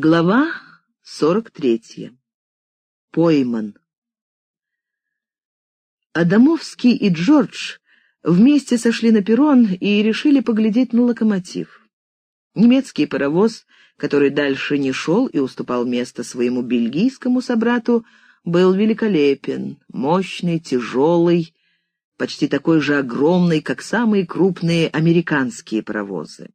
Глава 43. Пойман. Адамовский и Джордж вместе сошли на перрон и решили поглядеть на локомотив. Немецкий паровоз, который дальше не шел и уступал место своему бельгийскому собрату, был великолепен, мощный, тяжелый, почти такой же огромный, как самые крупные американские паровозы.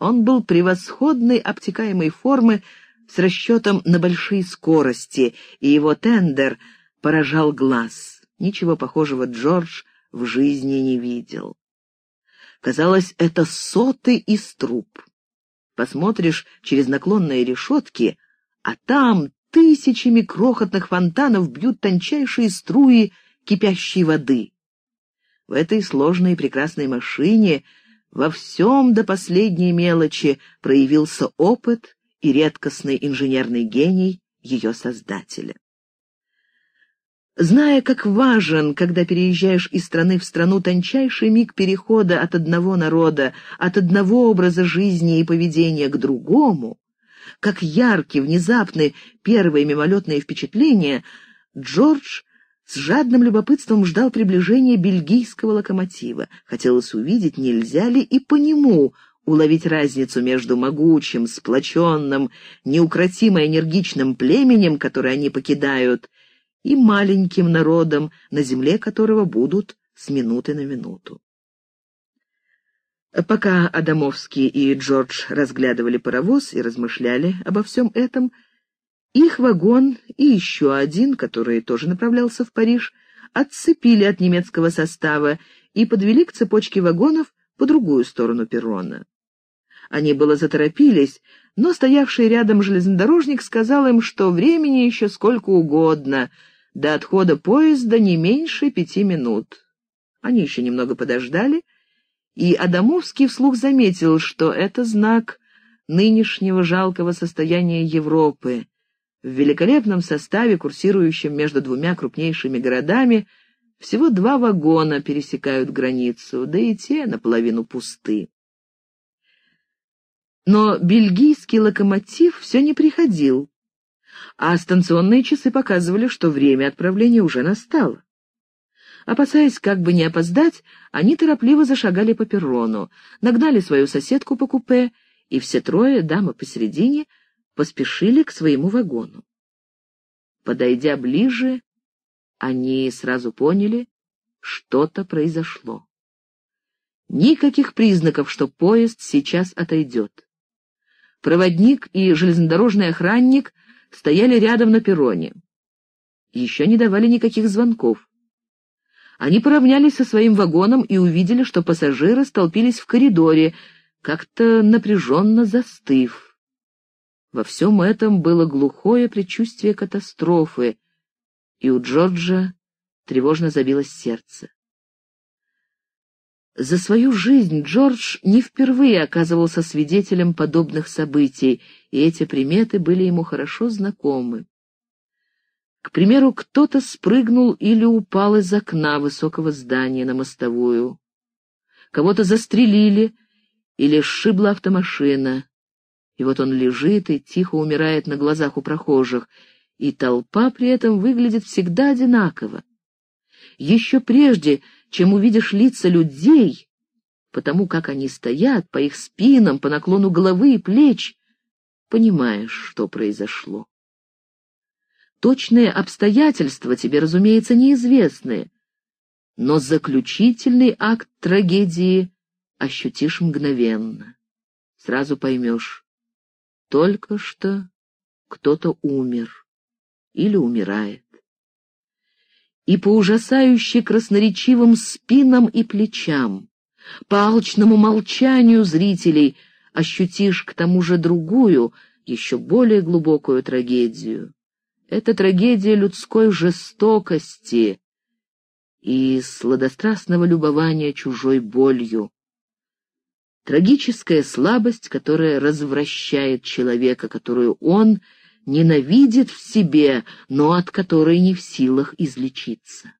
Он был превосходной обтекаемой формы с расчетом на большие скорости, и его тендер поражал глаз. Ничего похожего Джордж в жизни не видел. Казалось, это соты из труб. Посмотришь через наклонные решетки, а там тысячами крохотных фонтанов бьют тончайшие струи кипящей воды. В этой сложной и прекрасной машине — во всем до последней мелочи проявился опыт и редкостный инженерный гений ее создателя. Зная, как важен, когда переезжаешь из страны в страну, тончайший миг перехода от одного народа, от одного образа жизни и поведения к другому, как яркие, внезапные первые мимолетные впечатления, Джордж с жадным любопытством ждал приближения бельгийского локомотива. Хотелось увидеть, нельзя ли и по нему уловить разницу между могучим, сплоченным, неукротимо энергичным племенем, которое они покидают, и маленьким народом, на земле которого будут с минуты на минуту. Пока Адамовский и Джордж разглядывали паровоз и размышляли обо всем этом, — их вагон и еще один, который тоже направлялся в Париж, отцепили от немецкого состава и подвели к цепочке вагонов по другую сторону перрона. Они было заторопились, но стоявший рядом железнодорожник сказал им, что времени еще сколько угодно, до отхода поезда не меньше пяти минут. Они еще немного подождали, и Адамовский вслух заметил, что это знак нынешнего жалкого состояния Европы, в великолепном составе, курсирующем между двумя крупнейшими городами, всего два вагона пересекают границу, да и те наполовину пусты. Но бельгийский локомотив все не приходил, а станционные часы показывали, что время отправления уже настало. Опасаясь как бы не опоздать, они торопливо зашагали по перрону, нагнали свою соседку по купе, и все трое, дама посередине, поспешили к своему вагону. Подойдя ближе, они сразу поняли, что-то произошло. Никаких признаков, что поезд сейчас отойдет. Проводник и железнодорожный охранник стояли рядом на перроне. Еще не давали никаких звонков. Они поравнялись со своим вагоном и увидели, что пассажиры столпились в коридоре, как-то напряженно застыв. Во всем этом было глухое предчувствие катастрофы, и у Джорджа тревожно забилось сердце. За свою жизнь Джордж не впервые оказывался свидетелем подобных событий, и эти приметы были ему хорошо знакомы. К примеру, кто-то спрыгнул или упал из окна высокого здания на мостовую. Кого-то застрелили или сшибла автомашина. И вот он лежит и тихо умирает на глазах у прохожих, и толпа при этом выглядит всегда одинаково. Еще прежде, чем увидишь лица людей, потому как они стоят, по их спинам, по наклону головы и плеч, понимаешь, что произошло. Точные обстоятельства тебе, разумеется, неизвестны, но заключительный акт трагедии ощутишь мгновенно. Сразу поймешь, только что кто-то умер или умирает. И по ужасающе красноречивым спинам и плечам, по алчному молчанию зрителей ощутишь к тому же другую, еще более глубокую трагедию. Это трагедия людской жестокости и сладострастного любования чужой болью. Трагическая слабость, которая развращает человека, которую он ненавидит в себе, но от которой не в силах излечиться.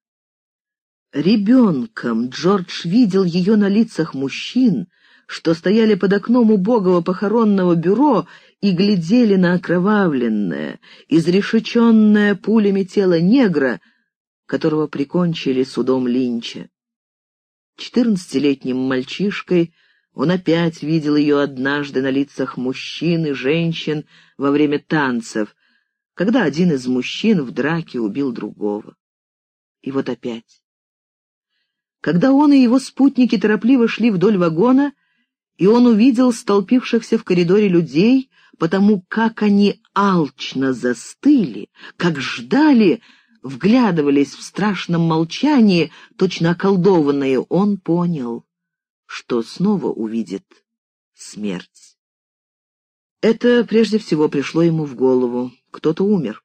Ребенком Джордж видел ее на лицах мужчин, что стояли под окном убогого похоронного бюро и глядели на окровавленное, изрешеченное пулями тело негра, которого прикончили судом Линча. Четырнадцатилетним мальчишкой он опять видел ее однажды на лицах мужчин и женщин во время танцев, когда один из мужчин в драке убил другого. И вот опять. Когда он и его спутники торопливо шли вдоль вагона, и он увидел столпившихся в коридоре людей, потому как они алчно застыли, как ждали, вглядывались в страшном молчании, точно околдованные, он понял, что снова увидит смерть. Это прежде всего пришло ему в голову. Кто-то умер.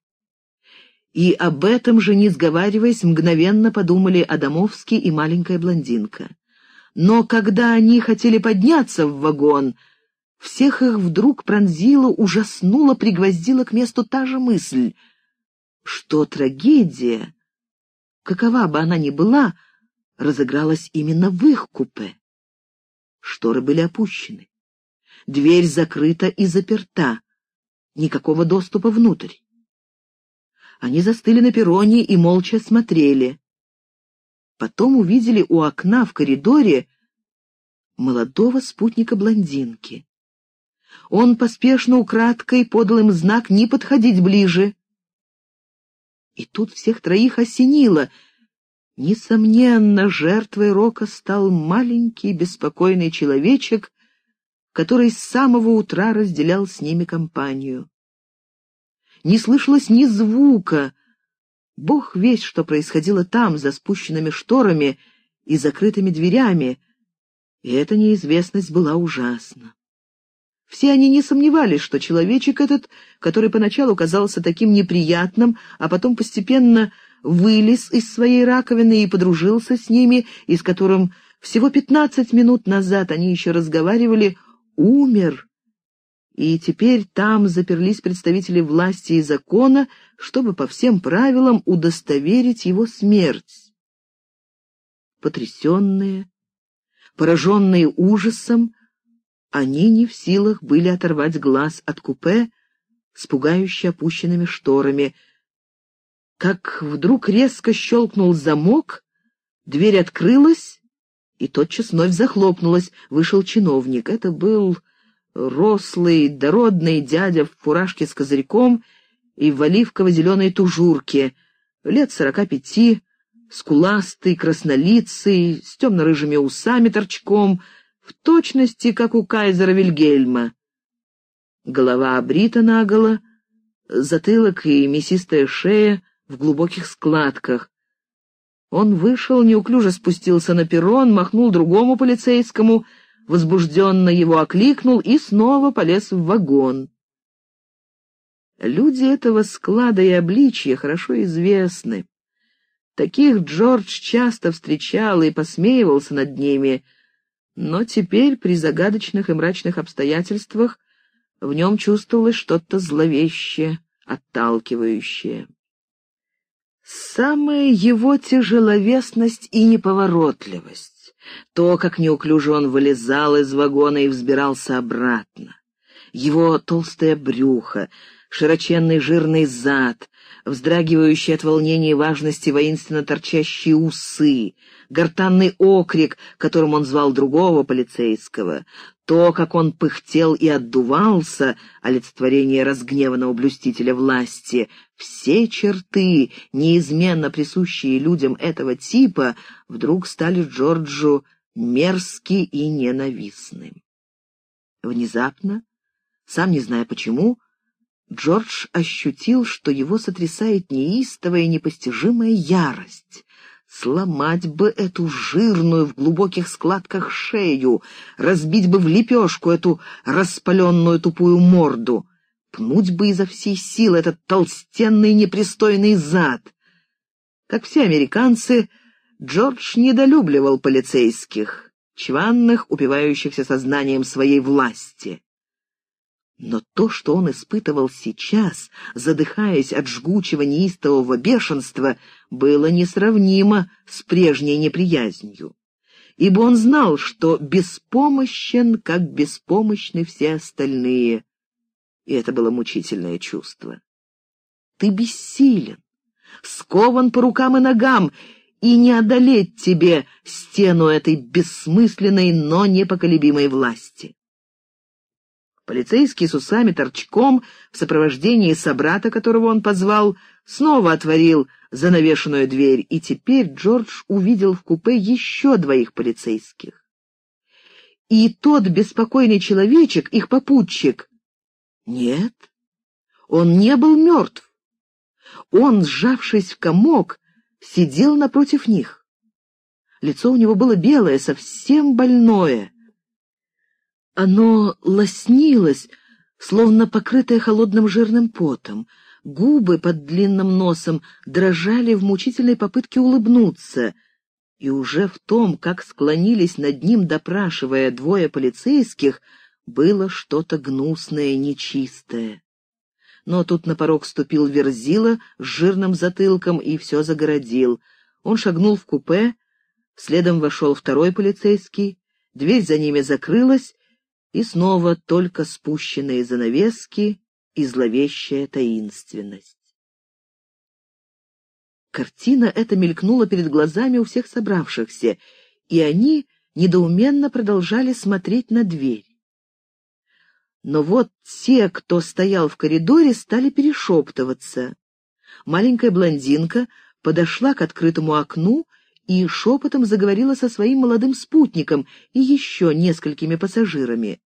И об этом же, не сговариваясь, мгновенно подумали Адамовский и маленькая блондинка. Но когда они хотели подняться в вагон, всех их вдруг пронзила, ужаснула, пригвоздила к месту та же мысль, что трагедия, какова бы она ни была, разыгралась именно в их купе. Шторы были опущены. Дверь закрыта и заперта. Никакого доступа внутрь. Они застыли на перроне и молча смотрели. Потом увидели у окна в коридоре молодого спутника блондинки. Он поспешно украдкой подал им знак не подходить ближе. И тут всех троих осенило. Несомненно, жертвой Рока стал маленький беспокойный человечек, который с самого утра разделял с ними компанию. Не слышалось ни звука, Бог весь, что происходило там, за спущенными шторами и закрытыми дверями, и эта неизвестность была ужасна. Все они не сомневались, что человечек этот, который поначалу казался таким неприятным, а потом постепенно вылез из своей раковины и подружился с ними, и с которым всего пятнадцать минут назад они еще разговаривали, умер и теперь там заперлись представители власти и закона, чтобы по всем правилам удостоверить его смерть. Потрясенные, пораженные ужасом, они не в силах были оторвать глаз от купе с пугающе опущенными шторами. Как вдруг резко щелкнул замок, дверь открылась, и тотчас вновь захлопнулась, вышел чиновник. Это был рослый, дородный дядя в фуражке с козырьком и в оливково-зеленой тужурке, лет сорока пяти, скуластый, краснолицый, с темно-рыжими усами торчком, в точности, как у кайзера Вильгельма. Голова обрита наголо, затылок и мясистая шея в глубоких складках. Он вышел, неуклюже спустился на перрон, махнул другому полицейскому — возбужденно его окликнул и снова полез в вагон. Люди этого склада и обличья хорошо известны. Таких Джордж часто встречал и посмеивался над ними, но теперь при загадочных и мрачных обстоятельствах в нем чувствовалось что-то зловещее, отталкивающее. Самая его тяжеловесность и неповоротливость то, как неуклюже он вылезал из вагона и взбирался обратно. Его толстое брюхо, широченный жирный зад, вздрагивающие от волнения и важности воинственно торчащие усы, гортанный окрик, которым он звал другого полицейского, то, как он пыхтел и отдувался, олицетворение разгневанного блюстителя власти, все черты, неизменно присущие людям этого типа, вдруг стали Джорджу мерзки и ненавистны. Внезапно, сам не зная почему, Джордж ощутил, что его сотрясает неистовая непостижимая ярость. Сломать бы эту жирную в глубоких складках шею, разбить бы в лепешку эту распаленную тупую морду, пнуть бы изо всей силы этот толстенный непристойный зад. Как все американцы, Джордж недолюбливал полицейских, чванных, упивающихся сознанием своей власти. Но то, что он испытывал сейчас, задыхаясь от жгучего неистового бешенства, было несравнимо с прежней неприязнью. Ибо он знал, что беспомощен, как беспомощны все остальные. и это было мучительное чувство. Ты бессилен, скован по рукам и ногам, и не одолеть тебе стену этой бессмысленной, но непоколебимой власти. Полицейский с усами торчком в сопровождении собрата, которого он позвал, снова отворил занавешенную дверь, и теперь Джордж увидел в купе еще двоих полицейских. И тот беспокойный человечек, их попутчик, нет, он не был мертв. Он, сжавшись в комок, сидел напротив них. Лицо у него было белое, совсем больное. Оно лоснилось, словно покрытое холодным жирным потом. Губы под длинным носом дрожали в мучительной попытке улыбнуться. И уже в том, как склонились над ним, допрашивая двое полицейских, было что-то гнусное, нечистое. Но тут на порог ступил Верзила с жирным затылком и все загородил. Он шагнул в купе, следом вошел второй полицейский, дверь за ними закрылась, и снова только спущенные занавески и зловещая таинственность. Картина эта мелькнула перед глазами у всех собравшихся, и они недоуменно продолжали смотреть на дверь. Но вот те, кто стоял в коридоре, стали перешептываться. Маленькая блондинка подошла к открытому окну и шепотом заговорила со своим молодым спутником и еще несколькими пассажирами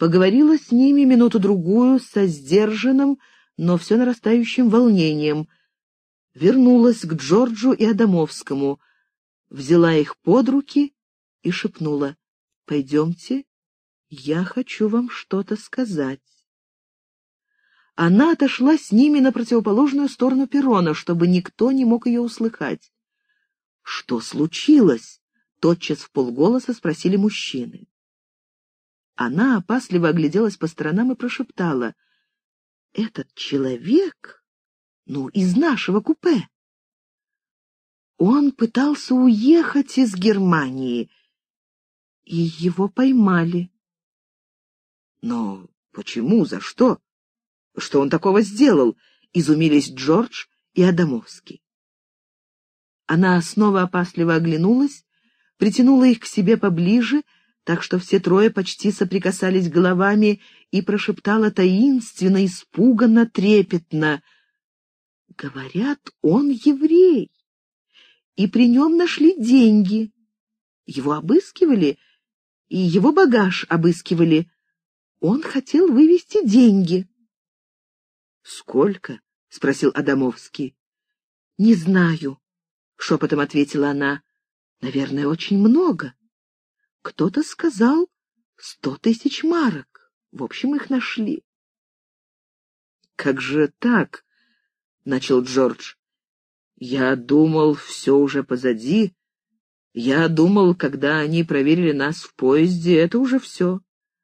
поговорила с ними минуту-другую со сдержанным, но все нарастающим волнением, вернулась к Джорджу и Адамовскому, взяла их под руки и шепнула «Пойдемте, я хочу вам что-то сказать». Она отошла с ними на противоположную сторону перрона, чтобы никто не мог ее услыхать. «Что случилось?» — тотчас в полголоса спросили мужчины. Она опасливо огляделась по сторонам и прошептала. «Этот человек, ну, из нашего купе. Он пытался уехать из Германии, и его поймали». «Но почему? За что? Что он такого сделал?» — изумились Джордж и Адамовский. Она снова опасливо оглянулась, притянула их к себе поближе — так что все трое почти соприкасались головами и прошептала таинственно, испуганно, трепетно. «Говорят, он еврей, и при нем нашли деньги. Его обыскивали, и его багаж обыскивали. Он хотел вывести деньги». «Сколько?» — спросил Адамовский. «Не знаю», — шепотом ответила она. «Наверное, очень много». Кто-то сказал сто тысяч марок. В общем, их нашли. «Как же так?» — начал Джордж. «Я думал, все уже позади. Я думал, когда они проверили нас в поезде, это уже все».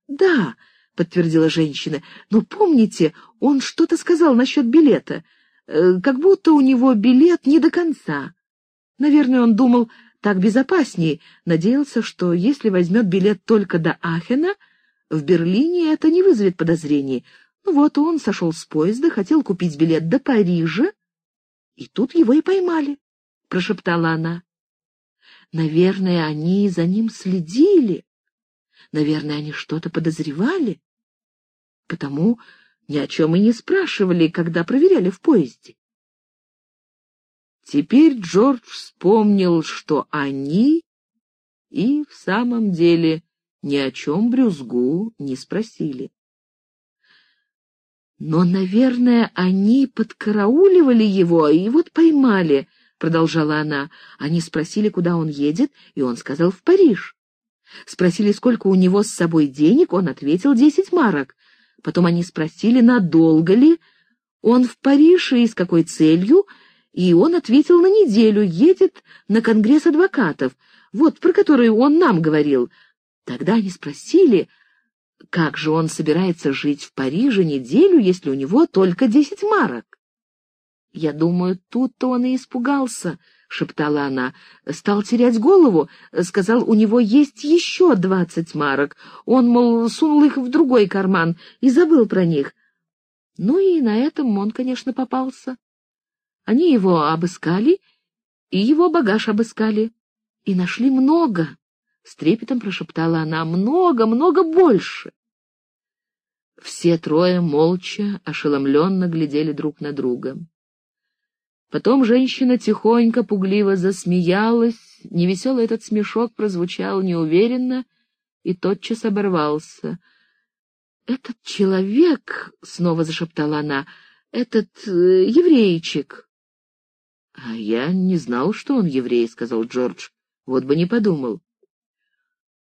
«Да», — подтвердила женщина, — «но помните, он что-то сказал насчет билета, э, как будто у него билет не до конца. Наверное, он думал, так безопаснее, надеялся, что если возьмет билет только до Ахена, в Берлине это не вызовет подозрений. Ну вот он сошел с поезда, хотел купить билет до Парижа, и тут его и поймали, — прошептала она. Наверное, они за ним следили. Наверное, они что-то подозревали. Потому ни о чем и не спрашивали, когда проверяли в поезде. Теперь Джордж вспомнил, что они и в самом деле ни о чем брюзгу не спросили. «Но, наверное, они подкарауливали его и вот поймали», — продолжала она. «Они спросили, куда он едет, и он сказал «в Париж». Спросили, сколько у него с собой денег, он ответил «десять марок». Потом они спросили, надолго ли он в Париж и с какой целью, и он ответил на неделю, едет на конгресс адвокатов, вот про который он нам говорил. Тогда они спросили, как же он собирается жить в Париже неделю, если у него только десять марок. Я думаю, тут-то он и испугался, — шептала она. «Стал терять голову. Сказал, у него есть еще двадцать марок. Он, мол, сунул их в другой карман и забыл про них. Ну и на этом он, конечно, попался. Они его обыскали, и его багаж обыскали. И нашли много. С трепетом прошептала она. Много, много больше. Все трое молча, ошеломленно глядели друг на друга. Потом женщина тихонько, пугливо засмеялась. Невеселый этот смешок прозвучал неуверенно и тотчас оборвался. «Этот человек», — снова зашептала она, — «этот э, еврейчик». «А я не знал, что он еврей», — сказал Джордж. «Вот бы не подумал».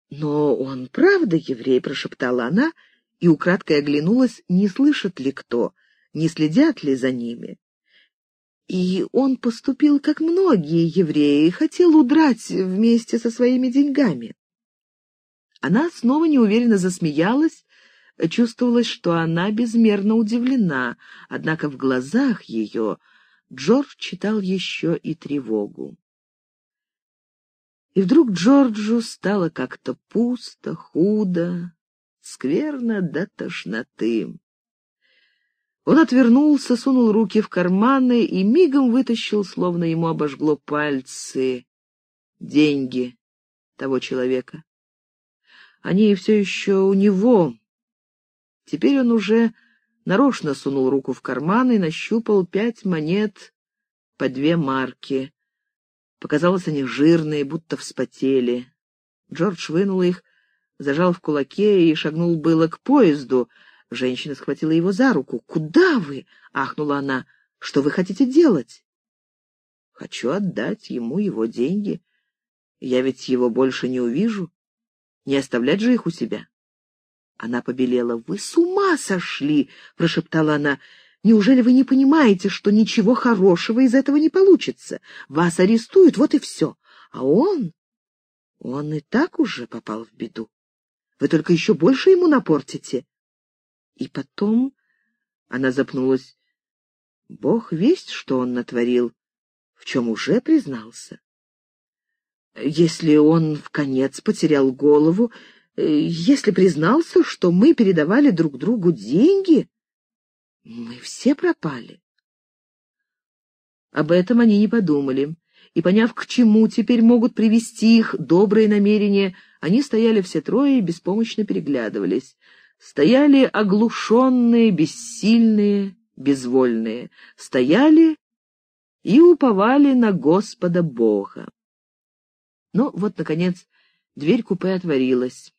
«Но он правда еврей», — прошептала она, и украдкой оглянулась, не слышит ли кто, не следят ли за ними. И он поступил, как многие евреи, хотел удрать вместе со своими деньгами. Она снова неуверенно засмеялась, чувствовалось, что она безмерно удивлена, однако в глазах ее Джордж читал еще и тревогу. И вдруг Джорджу стало как-то пусто, худо, скверно до тошноты. Он отвернулся, сунул руки в карманы и мигом вытащил, словно ему обожгло пальцы, деньги того человека. Они все еще у него. Теперь он уже нарочно сунул руку в карман и нащупал пять монет по две марки. Показалось, они жирные, будто вспотели. Джордж вынул их, зажал в кулаке и шагнул было к поезду — Женщина схватила его за руку. «Куда вы?» — ахнула она. «Что вы хотите делать?» «Хочу отдать ему его деньги. Я ведь его больше не увижу. Не оставлять же их у себя». Она побелела. «Вы с ума сошли!» — прошептала она. «Неужели вы не понимаете, что ничего хорошего из этого не получится? Вас арестуют, вот и все. А он... Он и так уже попал в беду. Вы только еще больше ему напортите. И потом она запнулась. Бог весть, что он натворил, в чем уже признался. Если он в конец потерял голову, если признался, что мы передавали друг другу деньги, мы все пропали. Об этом они не подумали, и, поняв, к чему теперь могут привести их добрые намерения, они стояли все трое и беспомощно переглядывались стояли оглушенные, бессильные, безвольные, стояли и уповали на Господа Бога. Но вот, наконец, дверь купе отворилась.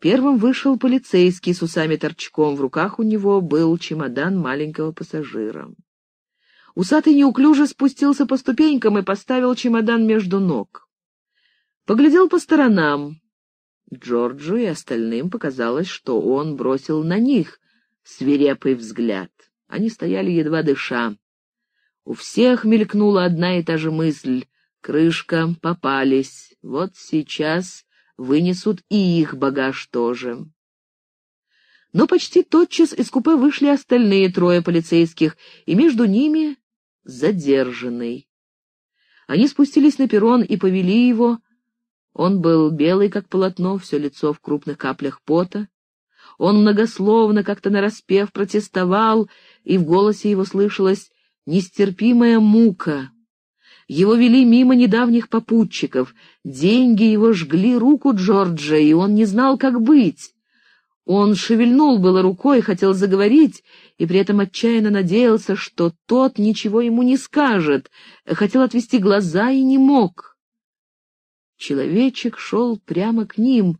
Первым вышел полицейский с усами-торчком, в руках у него был чемодан маленького пассажира. Усатый неуклюже спустился по ступенькам и поставил чемодан между ног. Поглядел по сторонам. Джорджу и остальным показалось, что он бросил на них свирепый взгляд. Они стояли едва дыша. У всех мелькнула одна и та же мысль. Крышка, попались. Вот сейчас вынесут и их багаж тоже. Но почти тотчас из купе вышли остальные трое полицейских, и между ними задержанный. Они спустились на перрон и повели его, он был белый, как полотно, все лицо в крупных каплях пота. Он многословно, как-то нараспев, протестовал, и в голосе его слышалась нестерпимая мука. Его вели мимо недавних попутчиков, деньги его жгли руку Джорджа, и он не знал, как быть. Он шевельнул было рукой, хотел заговорить, и при этом отчаянно надеялся, что тот ничего ему не скажет, хотел отвести глаза и не мог. Человечек шел прямо к ним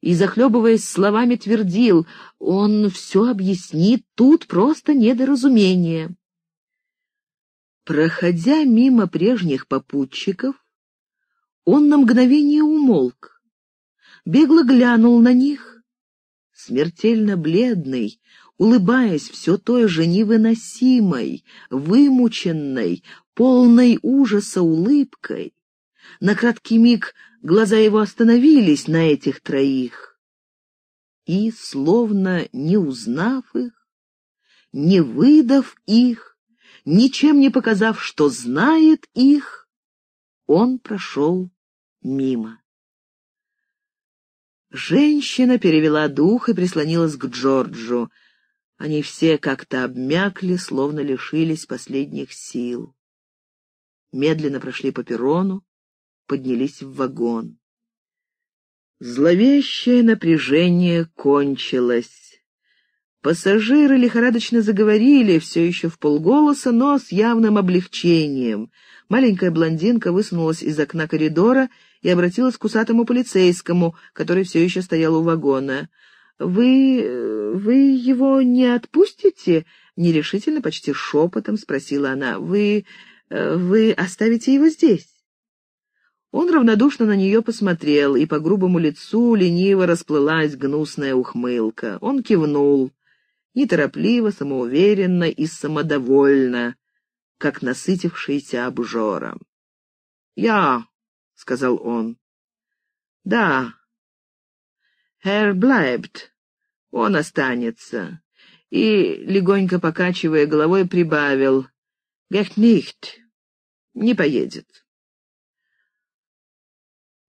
и, захлебываясь словами, твердил, он все объяснит, тут просто недоразумение. Проходя мимо прежних попутчиков, он на мгновение умолк, бегло глянул на них, смертельно бледный, улыбаясь все той же невыносимой, вымученной, полной ужаса улыбкой, на краткий миг глаза его остановились на этих троих. И, словно не узнав их, не выдав их, ничем не показав, что знает их, он прошел мимо. Женщина перевела дух и прислонилась к Джорджу. Они все как-то обмякли, словно лишились последних сил. Медленно прошли по перрону, поднялись в вагон. Зловещее напряжение кончилось. Пассажиры лихорадочно заговорили, все еще в полголоса, но с явным облегчением. Маленькая блондинка высунулась из окна коридора и обратилась к усатому полицейскому, который все еще стоял у вагона. «Вы... вы его не отпустите?» — нерешительно, почти шепотом спросила она. «Вы... вы оставите его здесь?» Он равнодушно на нее посмотрел, и по грубому лицу лениво расплылась гнусная ухмылка. Он кивнул, неторопливо, самоуверенно и самодовольно, как насытившийся обжором. «Я», — сказал он, — «да, Herr bleibt, он останется». И, легонько покачивая головой, прибавил, «Geht nicht, не поедет».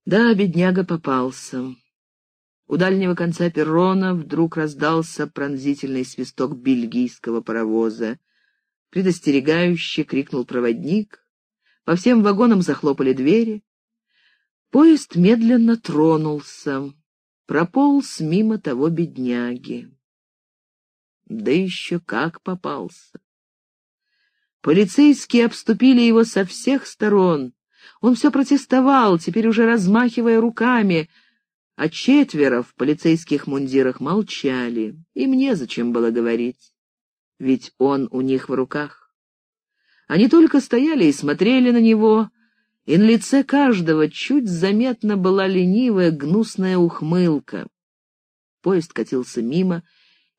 Да, бедняга попался. У дальнего конца перрона вдруг раздался пронзительный свисток бельгийского паровоза. Предостерегающе крикнул проводник. По всем вагонам захлопали двери. Поезд медленно тронулся, прополз мимо того бедняги. Да еще как попался! Полицейские обступили его со всех сторон. Он все протестовал, теперь уже размахивая руками, а четверо в полицейских мундирах молчали. Им незачем было говорить, ведь он у них в руках. Они только стояли и смотрели на него, и на лице каждого чуть заметно была ленивая, гнусная ухмылка. Поезд катился мимо,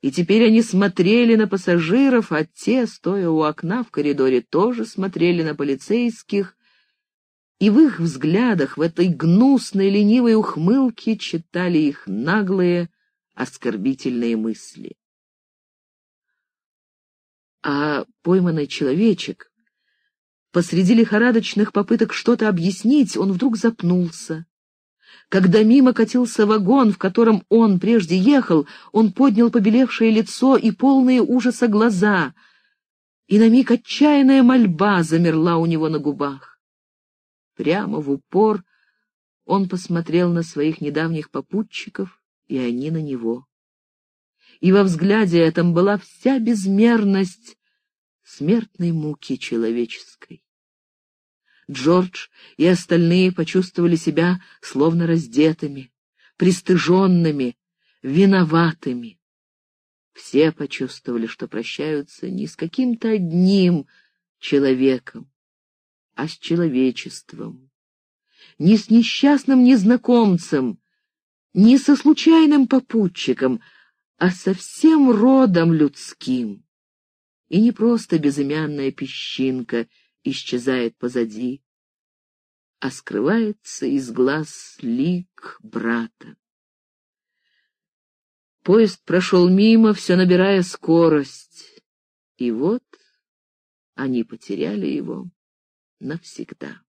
и теперь они смотрели на пассажиров, а те, стоя у окна в коридоре, тоже смотрели на полицейских, и в их взглядах, в этой гнусной ленивой ухмылке читали их наглые, оскорбительные мысли. А пойманный человечек, посреди лихорадочных попыток что-то объяснить, он вдруг запнулся. Когда мимо катился вагон, в котором он прежде ехал, он поднял побелевшее лицо и полные ужаса глаза, и на миг отчаянная мольба замерла у него на губах. Прямо в упор он посмотрел на своих недавних попутчиков, и они на него. И во взгляде этом была вся безмерность смертной муки человеческой. Джордж и остальные почувствовали себя словно раздетыми, пристыженными, виноватыми. Все почувствовали, что прощаются не с каким-то одним человеком, а с человечеством. Не с несчастным незнакомцем, не со случайным попутчиком, а со всем родом людским. И не просто безымянная песчинка исчезает позади, а скрывается из глаз лик брата. Поезд прошел мимо, все набирая скорость, и вот они потеряли его навсегда.